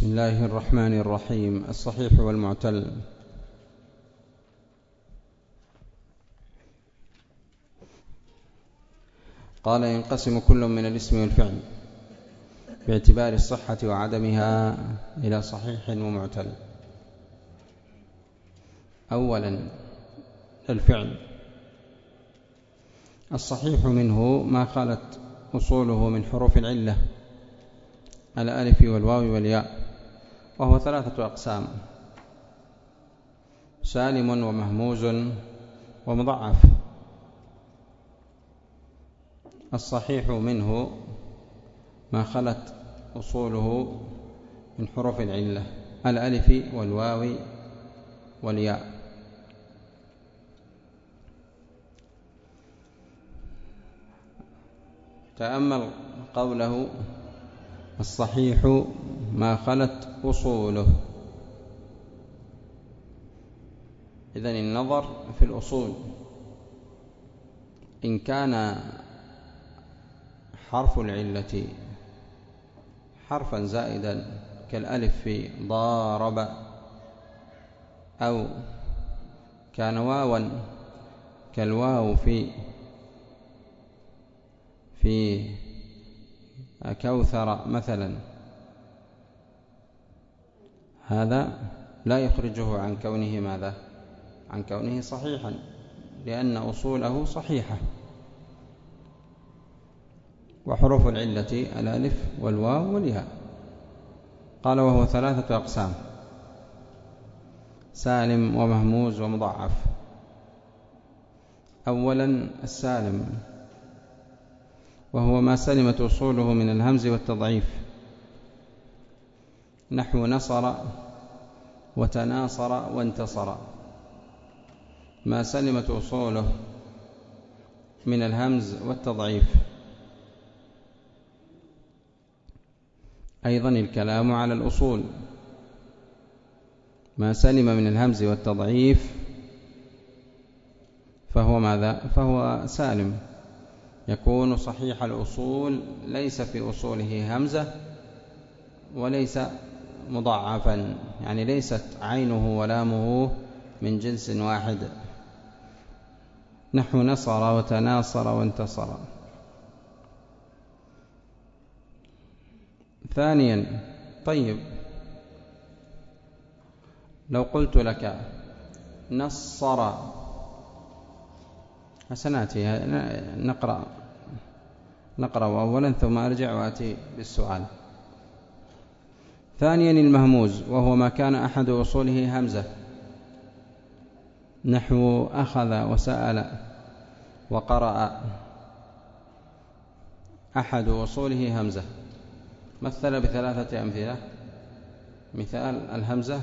بسم الله الرحمن الرحيم الصحيح والمعتل. قال ينقسم كل من الاسم والفعل باعتبار الصحة وعدمها إلى صحيح ومعتل. أولا الفعل. الصحيح منه ما خالت أصوله من حروف العلة الألف والواو والياء. وهو ثلاثة أقسام. سالم ومهموز ومضعف. الصحيح منه ما خلت أصوله من حروف العلة الألف والواو والياء. تأمل قوله الصحيح ما خلت أصوله. إذن النظر في الأصول. إن كان حرف العلة حرفا زائدا كالألف في ضارب أو كان واوا كالواو في في كوثر مثلا. هذا لا يخرجه عن كونه ماذا؟ عن كونه صحيحا لأن أصوله صحيحة. وحروف العلة الألف والواو والياء. قال وهو ثلاثة أقسام سالم ومهموز ومضعف. أولا السالم. وهو ما سلمت أصوله من الهمز والتضعيف. نحو نصر وتناصر وانتصر. ما سلمت أصوله من الهمز والتضعيف. أيضا الكلام على الأصول. ما سلم من الهمز والتضعيف فهو ماذا؟ فهو سالم. يكون صحيح الأصول ليس في أصوله همزة وليس مضعفا يعني ليست عينه ولامه من جنس واحد. نحو نصر وتناصر وانتصر. ثانيا طيب. لو قلت لك نصر سناتي نقرأ. نقرأ أولا ثم أرجع وأتي بالسؤال. ثانيا المهموز وهو ما كان أحد أصوله همزة. نحو أخذ وسأل وقرأ. أحد أصوله همزة. مثل بثلاثة أمثلة. مثال الهمزة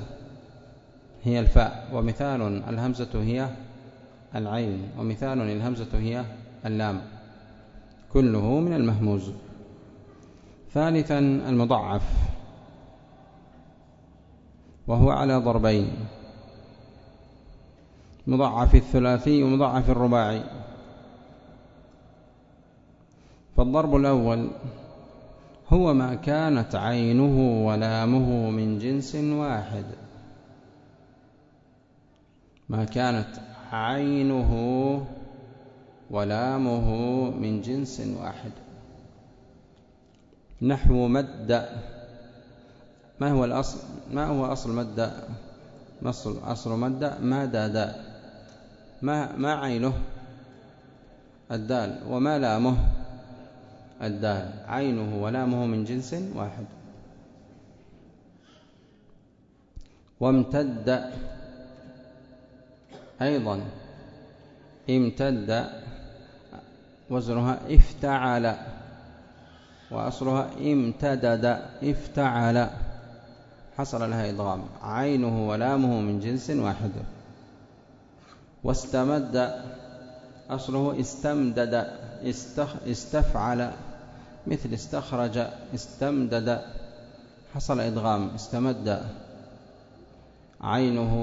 هي الفاء ومثال الهمزة هي العين ومثال الهمزة هي اللام. كله من المهموز. ثالثا المضعف وهو على ضربين مضعف الثلاثي ومضعف الرباعي. فالضرب الأول هو ما كانت عينه ولامه من جنس واحد. ما كانت عينه ولامه من جنس واحد. نحو مد. ما هو الأصل؟ ما هو أصل مد؟ أصل أصل مد ما دادا ما ما عينه؟ الدال. وما لامه؟ الدال. عينه ولامه من جنس واحد. وامتد. أيضا. امتد. وزنها افتعل. وأصلها امتدد افتعل. حصل لها إضغام. عينه ولامه من جنس واحد. واستمد. أصله استمدد استخ استفعل. مثل استخرج استمدد. حصل إدغام استمد. عينه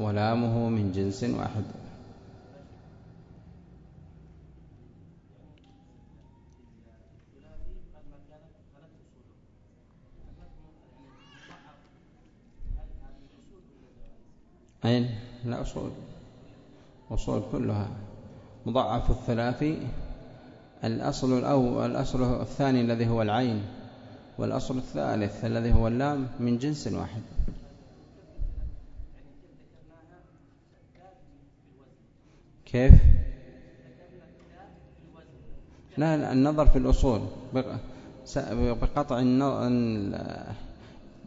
ولامه من جنس واحد. أين لا أصول أصول كلها. مضاعف الثلاثي الأصل الأول الأصل الثاني الذي هو العين والأصل الثالث الذي هو اللام من جنس واحد. كيف؟ لا النظر في الأصول. بقطع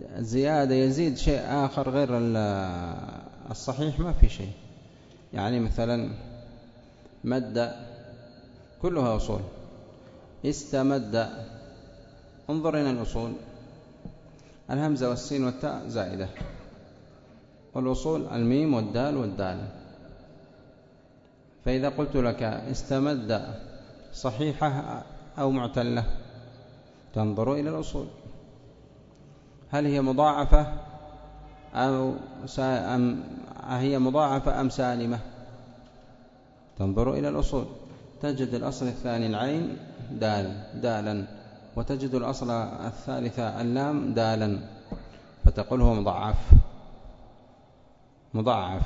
الزيادة يزيد شيء آخر غير الصحيح ما في شيء. يعني مثلا مد كلها أصول. استمد انظر إلى الأصول. الهمزة والسين والتاء زائدة. والأصول الميم والدال والدال. فإذا قلت لك استمد صحيحة أو معتلة تنظر إلى الأصول. هل هي مضاعفة؟ أو أم هي مضاعفة أم سالمة؟ تنظر إلى الأصول. تجد الأصل الثاني العين دال دالا. وتجد الأصل الثالثة اللام دالا. فتقول هو مضاعف. مضاعف.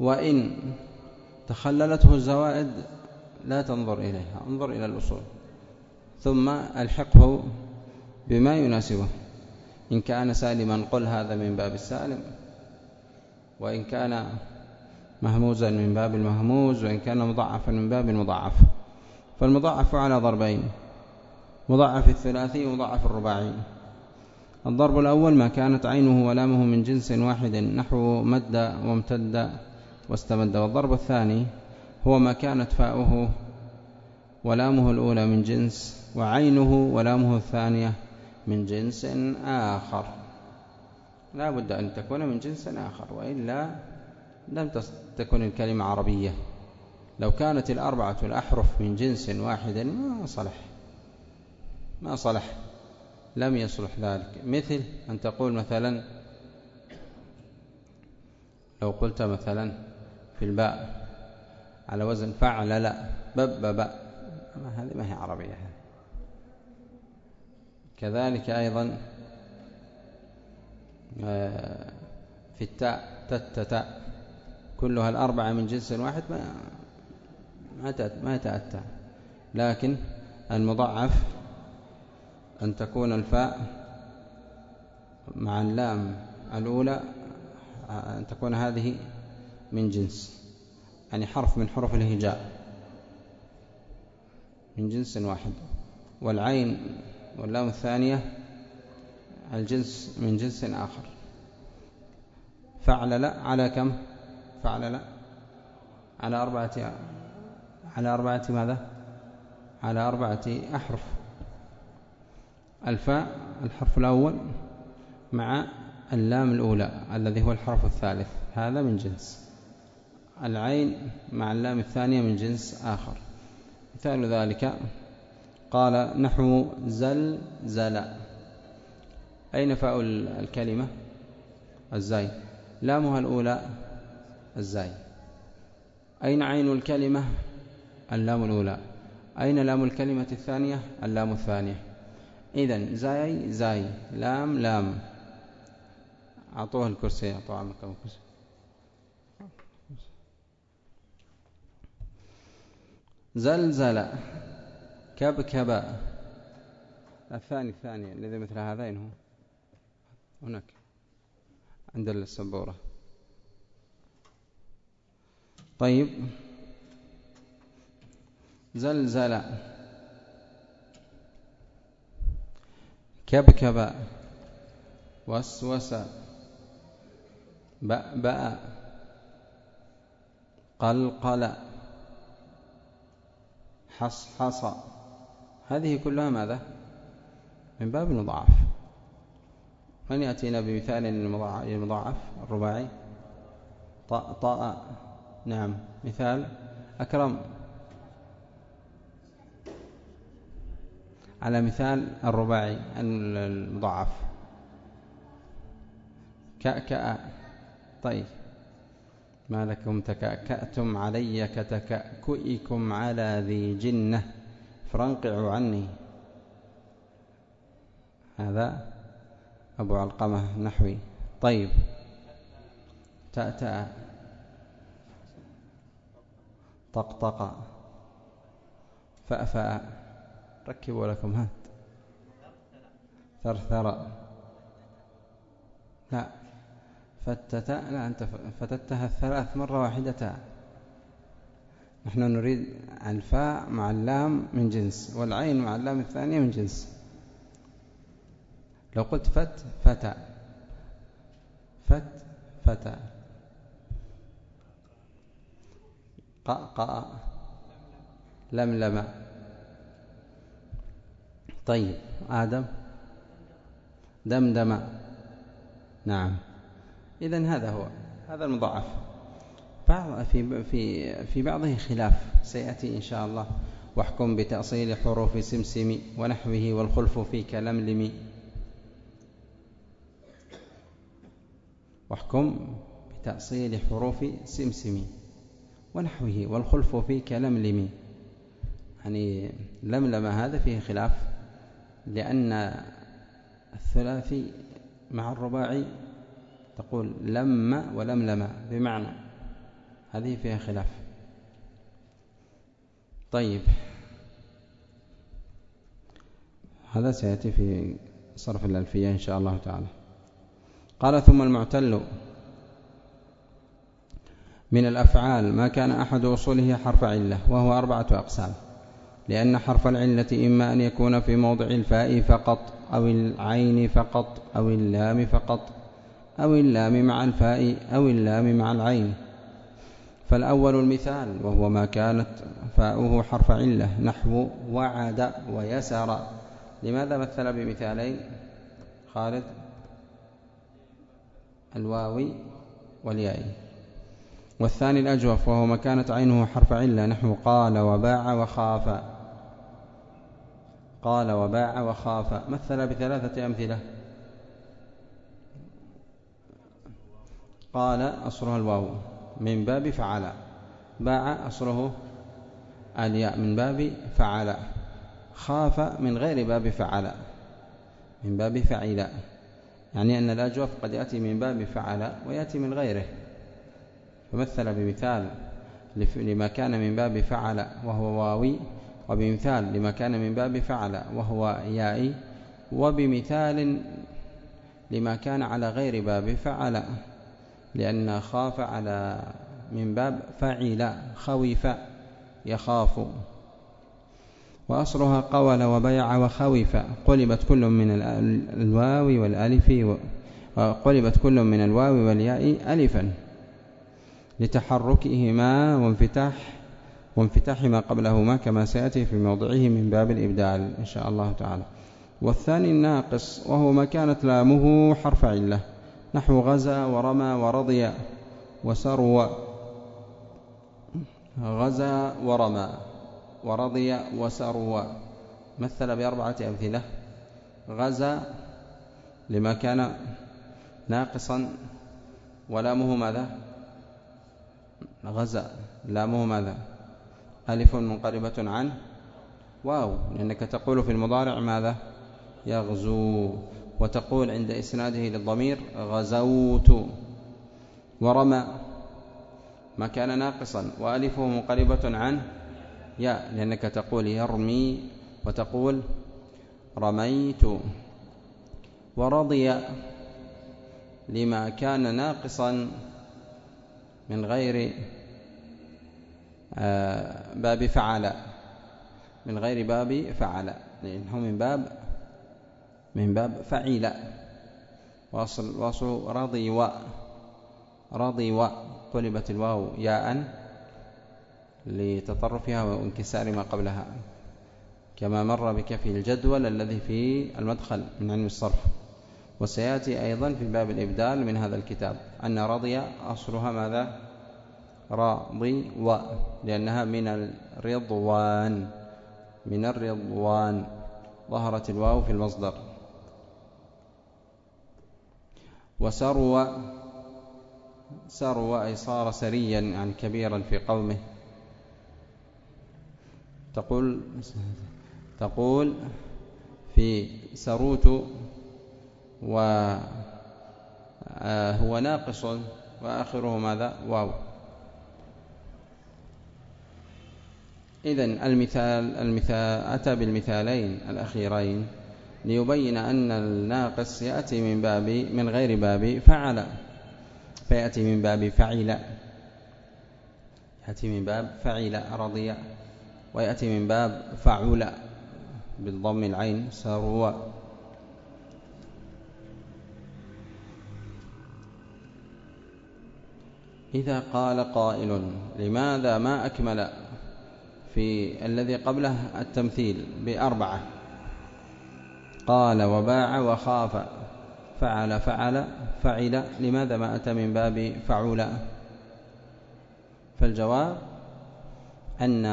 وإن تخللته الزوائد لا تنظر إليها. انظر إلى الأصول. ثم ألحقه بما يناسبه. إن كان سالما قل هذا من باب السالم وإن كان مهموزا من باب المهموز وإن كان مضاعفا من باب المضاعف. فالمضاعف على ضربين مضاعف الثلاثي ومضاعف الرباعي. الضرب الأول ما كانت عينه ولامه من جنس واحد نحو مد وامتد واستمد. والضرب الثاني هو ما كانت فاؤه ولامه الأولى من جنس وعينه ولامه الثانية من جنس آخر. لا بد أن تكون من جنس آخر وإلا لم تكن الكلمة عربية. لو كانت الأربعة الأحرف من جنس واحد ما صلح. ما صلح. لم يصلح ذلك. مثل أن تقول مثلا لو قلت مثلا في الباء على وزن فعل لا بب بأ هذه ما هي عربية. كذلك أيضا آه، في التاء تتتاء كلها الأربعة من جنس واحد ما ما يتأتى لكن المضاعف أن تكون الفاء مع اللام الأولى أن تكون هذه من جنس يعني حرف من حروف الهجاء من جنس واحد. والعين واللام الثانية الجنس من جنس آخر. فعل لا على كم؟ فعل لا على أربعة على أربعة ماذا؟ على أربعة أحرف. الفاء الحرف الأول مع اللام الأولى الذي هو الحرف الثالث. هذا من جنس. العين مع اللام الثانية من جنس آخر. مثال ذلك قال نحو زلزل أين فاء الكلمة؟ الزاي. لامها الأولى؟ الزاي. أين عين الكلمة؟ اللام الأولى. أين لام الكلمة الثانية؟ اللام الثانية. إذن زاي زاي. لام لام. أعطوه الكرسي أعطوه عمك الكرسي. زلزل كبكب الثاني الثاني الذي مثل هذين هو هناك. عند السبورة. طيب. زلزل. كبكب وسوس. بأبأ. قلقل. حصحص. هذه كلها ماذا؟ من باب المضاعف. من يأتينا بمثال المضاعف الرباعي؟ طاء طاء نعم مثال أكرم. على مثال الرباعي المضاعف. كأكأ طيب. ما لكم تكأكأتم علي كتكأكئكم على ذي جنة. فرنقعوا عني. هذا أبو علقمة نحوي. طيب. تأتأ طقطق. فأفأ ركبوا لكم. هات ثرثر. لا. فتت. لا أنت فتتها الثلاث مرة واحدة. نحن نريد الفاء مع اللام من جنس والعين مع اللام الثانية من جنس. لو قلت فت فتى فت فتى قأ لملم طيب آدم. دمدم نعم. إذا هذا هو هذا المضاعف. بعض في في في بعضه خلاف سيأتي إن شاء الله. واحكم بتأصيل حروف سمسم ونحوه والخلف في كلملم واحكم بتأصيل حروف سمسم ونحوه والخلف في كلملم يعني لملم هذا فيه خلاف لأن الثلاثي مع الرباعي تقول لم ولملم بمعنى هذه فيها خلاف. طيب. هذا سيأتي في صرف الألفية إن شاء الله تعالى. قال ثم المعتل من الأفعال ما كان أحد أصوله حرف علة وهو أربعة أقسام. لأن حرف العلة إما أن يكون في موضع الفاء فقط أو العين فقط أو اللام فقط أو اللام مع الفاء أو اللام مع العين. فالأول المثال وهو ما كانت فاؤه حرف علة نحو وعد ويسر. لماذا مثل بمثالين؟ خالد الواو والياء. والثاني الأجوف وهو ما كانت عينه حرف علة نحو قال وباع وخاف. قال وباع وخاف. مثل بثلاثة أمثلة. قال أصلها الواو. من باب فعل باع أصله الياء من باب فعل خاف من غير باب فعل من باب فعل يعني أن الأجوف قد يأتي من باب فعل ويأتي من غيره. فمثل بمثال لما كان من باب فعل وهو واوي وبمثال لما كان من باب فعل وهو يائي وبمثال لما كان على غير باب فعل لأن خاف على من باب فعل خوف يخاف. وأصلها قول وبيع وخوف. قلبت كل من الواو والألف وقلبت كل من الواو والياء ألفا. لتحركهما وانفتاح وانفتاح ما قبلهما كما سيأتي في موضعه من باب الإبدال إن شاء الله تعالى. والثاني الناقص وهو ما كانت لامه حرف علة. نحو غزا ورمى ورضي وسرو غزا ورمى ورضي وسرو مثل بأربعة أمثلة. غزا لما كان ناقصا. ولامه ماذا؟ غزا. لامه ماذا؟ ألف منقربة عن واو. لأنك تقول في المضارع ماذا؟ يغزو. وتقول عند إسناده للضمير غزوت. ورمى. ما كان ناقصا. وألفه منقلبة عنه يا لأنك تقول يرمي وتقول رميت. ورضي لما كان ناقصا من غير آه، باب فعل. من غير باب فعل. لأنه من باب من باب فعيل. واصل واصل رضي و رضي و قلبت الواو ياء لتطرفها وانكسار ما قبلها. كما مر بك في الجدول الذي في المدخل من علم الصرف. وسيأتي أيضا في باب الإبدال من هذا الكتاب. أن رضي أصلها ماذا؟ راضي و لأنها من الرضوان من الرضوان. ظهرت الواو في المصدر. وسروا سروا أي صار سريا يعني كبيرا في قومه. تقول تقول في سروت وهو آه، ناقص وآخره ماذا؟ واو. إذن المثال, المثال أتى بالمثالين الأخيرين. ليبين أن الناقص يأتي من باب من غير باب فعل. فيأتي من باب فعل. يأتي من باب فعل رضي. ويأتي من باب فعل. بالضم العين سروا. إذا قال قائل لماذا ما أكمل في الذي قبله التمثيل بأربعة؟ قال وباع وخاف. فعل فعل فعل. لماذا ما أتى من باب فعول؟ فالجواب أن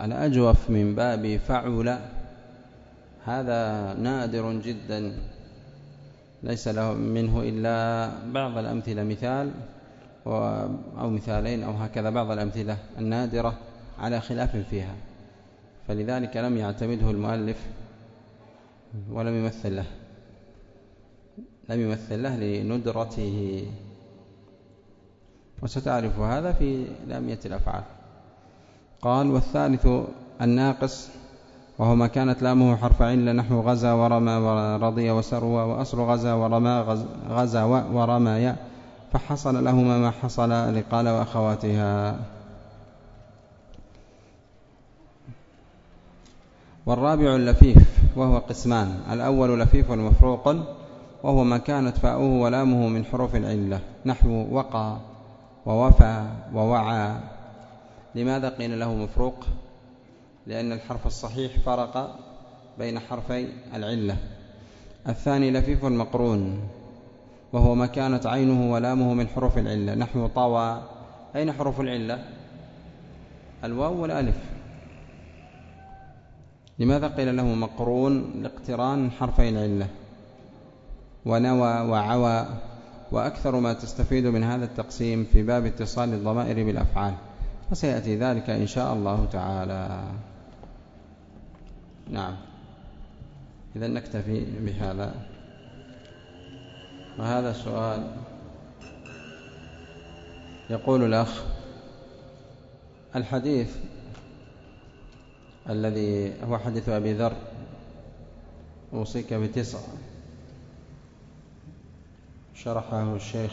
الأجوف من باب فعل هذا نادر جدا. ليس له منه إلا بعض الأمثلة مثال أو مثالين أو هكذا بعض الأمثلة النادرة على خلاف فيها. فلذلك لم يعتمده المؤلف ولم يمثل له. لم يمثل له لندرته. وستعرف هذا في لامية الأفعال. قال والثالث الناقص وهو ما كانت لامه حرف علة نحو غزا ورمى ورضي وسروى وأصل غزا ورمى غزا ورمى فحصل لهما ما حصل لقال وأخواتها. والرابع اللفيف. وهو قسمان. الأول لفيف مفروق وهو ما كانت فاؤه ولامه من حروف العلة. نحو وقى ووفى ووعى. لماذا قيل له مفروق؟ لأن الحرف الصحيح فرق بين حرفي العلة. الثاني لفيف مقرون وهو ما كانت عينه ولامه من حروف العلة. نحو طوى. أين حروف العلة؟ الواو والألف. لماذا قيل له مقرون لاقتران حرفي العلة؟ ونوى وعوى وأكثر ما تستفيد من هذا التقسيم في باب اتصال الضمائر بالأفعال. وسيأتي ذلك إن شاء الله تعالى. نعم. إذا نكتفي بهذا. وهذا السؤال يقول الأخ الحديث الذي هو حديث أبي ذر. أوصيك بتسع شرحه الشيخ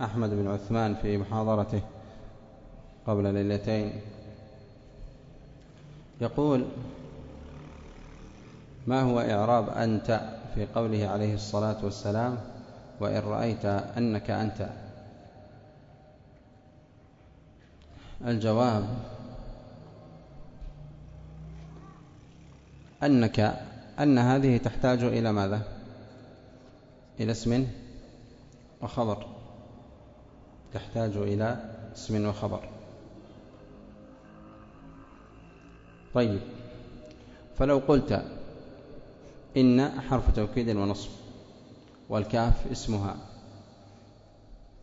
أحمد بن عثمان في محاضرته قبل ليلتين. يقول ما هو إعراب أنت في قوله عليه الصلاة والسلام وإن رأيت أنك أنت؟ الجواب أنك أن هذه تحتاج إلى ماذا؟ إلى اسم وخبر. تحتاج إلى اسم وخبر. طيب. فلو قلت إن حرف توكيد ونصب والكاف اسمها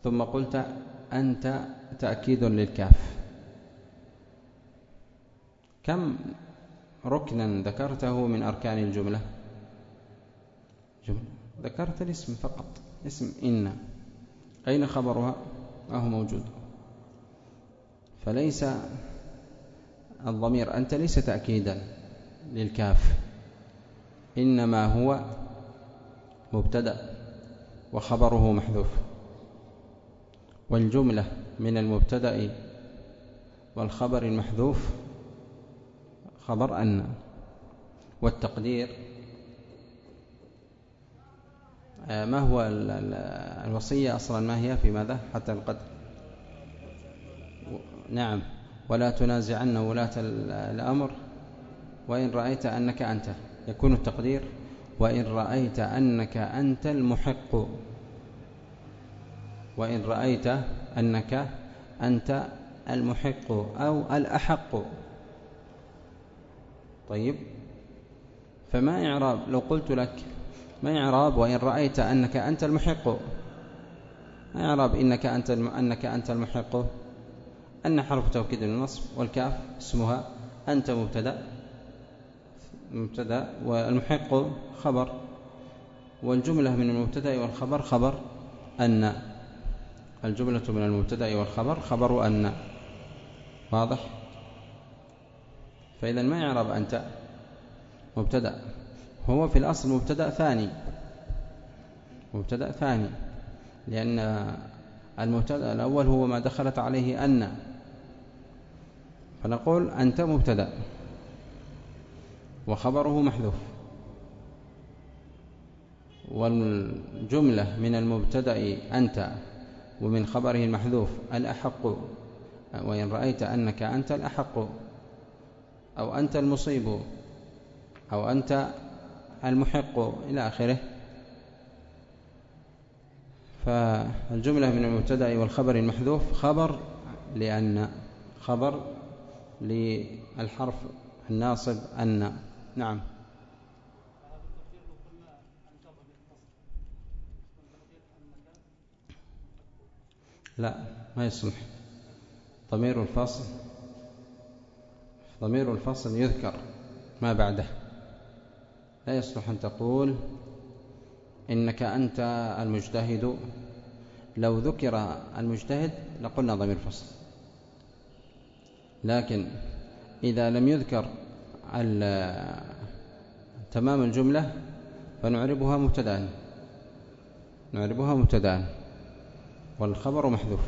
ثم قلت أنت تأكيد للكاف كم ركنا ذكرته من أركان الجملة. جملة. ذكرت الاسم فقط. اسم إن. أين خبرها؟ ما هو موجود. فليس الضمير أنت ليس تأكيدا للكاف. إنما هو مبتدأ وخبره محذوف. والجملة من المبتدأ والخبر المحذوف خبر أن والتقدير آه، ما هو الوصية أصلا؟ ما هي في ماذا؟ حتى القدر. نعم. ولا تنازعن ولاة الأمر. وإن رأيت أنك أنت يكون التقدير وإن رأيت أنك أنت المحق. وإن رأيت أنك أنت المحق أو الأحق. طيب؟ فما إعراب لو قلت لك ما إعراب وإن رأيت أنك أنت المحق. ما إعراب إنك أنت أنك أنت المحق. أن حرف توكيد النصب والكاف اسمها أنت مبتدأ مبتدأ والمحق خبر. والجملة من المبتدأ والخبر خبر أن. الجملة من المبتدأ والخبر خبر أن. واضح؟ فإذا ما يعرب أنت مبتدأ. هو في الأصل مبتدأ ثاني. مبتدأ ثاني. لأن المبتدأ الأول هو ما دخلت عليه أن. فنقول أنت مبتدأ. وخبره محذوف. والجملة من المبتدأ أنت ومن خبره المحذوف الأحق. وإن رأيت أنك أنت الأحق. أو أنت المصيب أو أنت المحق إلى آخره. فالجملة من المبتدأ والخبر المحذوف خبر لأن خبر للحرف الناصب أن. نعم. لا ما يصلح. ضمير الفصل ضمير الفصل يذكر ما بعده. لا يصلح أن تقول إنك أنت المجتهد. لو ذكر المجتهد لقلنا ضمير فصل لكن إذا لم يذكر تمام الجملة فنعربها مبتدا. نعربها مبتدا. والخبر محذوف.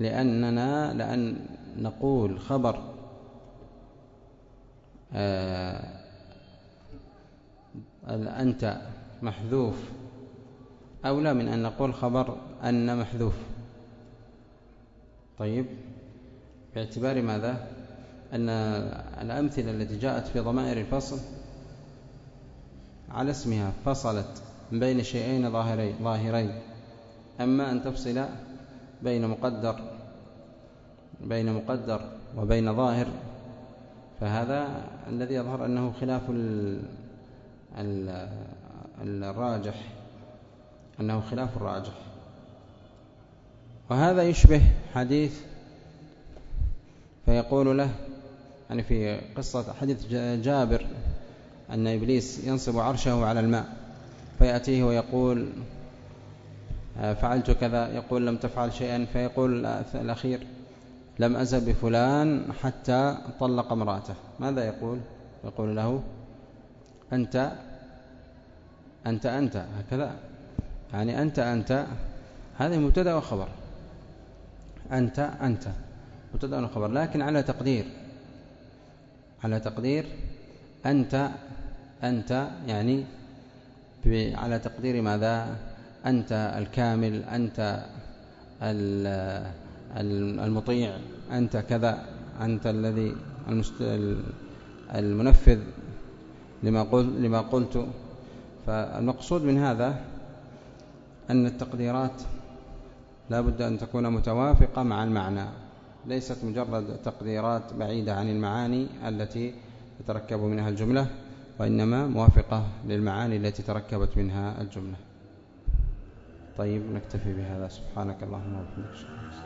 لأننا لأن نقول خبر آه أنت محذوف أولى من أن نقول خبر أن محذوف. طيب باعتبار ماذا؟ أن الأمثلة التي جاءت في ضمائر الفصل على اسمها فصلت بين شيئين ظاهرين, ظاهرين أما أن تفصل بين مقدر بين مقدر وبين ظاهر فهذا الذي يظهر أنه خلاف الراجح أنه خلاف الراجح. وهذا يشبه حديث فيقول له يعني في قصة حديث جابر أن إبليس ينصب عرشه على الماء فيأتيه ويقول آه، فعلت كذا؟ يقول لم تفعل شيئا. فيقول الأخير لم أزل بفلان حتى طلق امرأته. ماذا يقول؟ يقول له أنت أنت أنت هكذا. يعني أنت أنت. هذه مبتدأ وخبر. أنت أنت. مبتدأ وخبر. لكن على تقدير. على تقدير أنت أنت يعني على تقدير ماذا؟ أنت الكامل أنت المطيع أنت كذا أنت الذي المنفذ لما قلت, لما قلت. فالمقصود من هذا أن التقديرات لا بد أن تكون متوافقة مع المعنى ليست مجرد تقديرات بعيدة عن المعاني التي تتركب منها الجملة وإنما موافقة للمعاني التي تركبت منها الجملة. طيب نكتفي بهذا. سبحانك اللهم وبحمدك.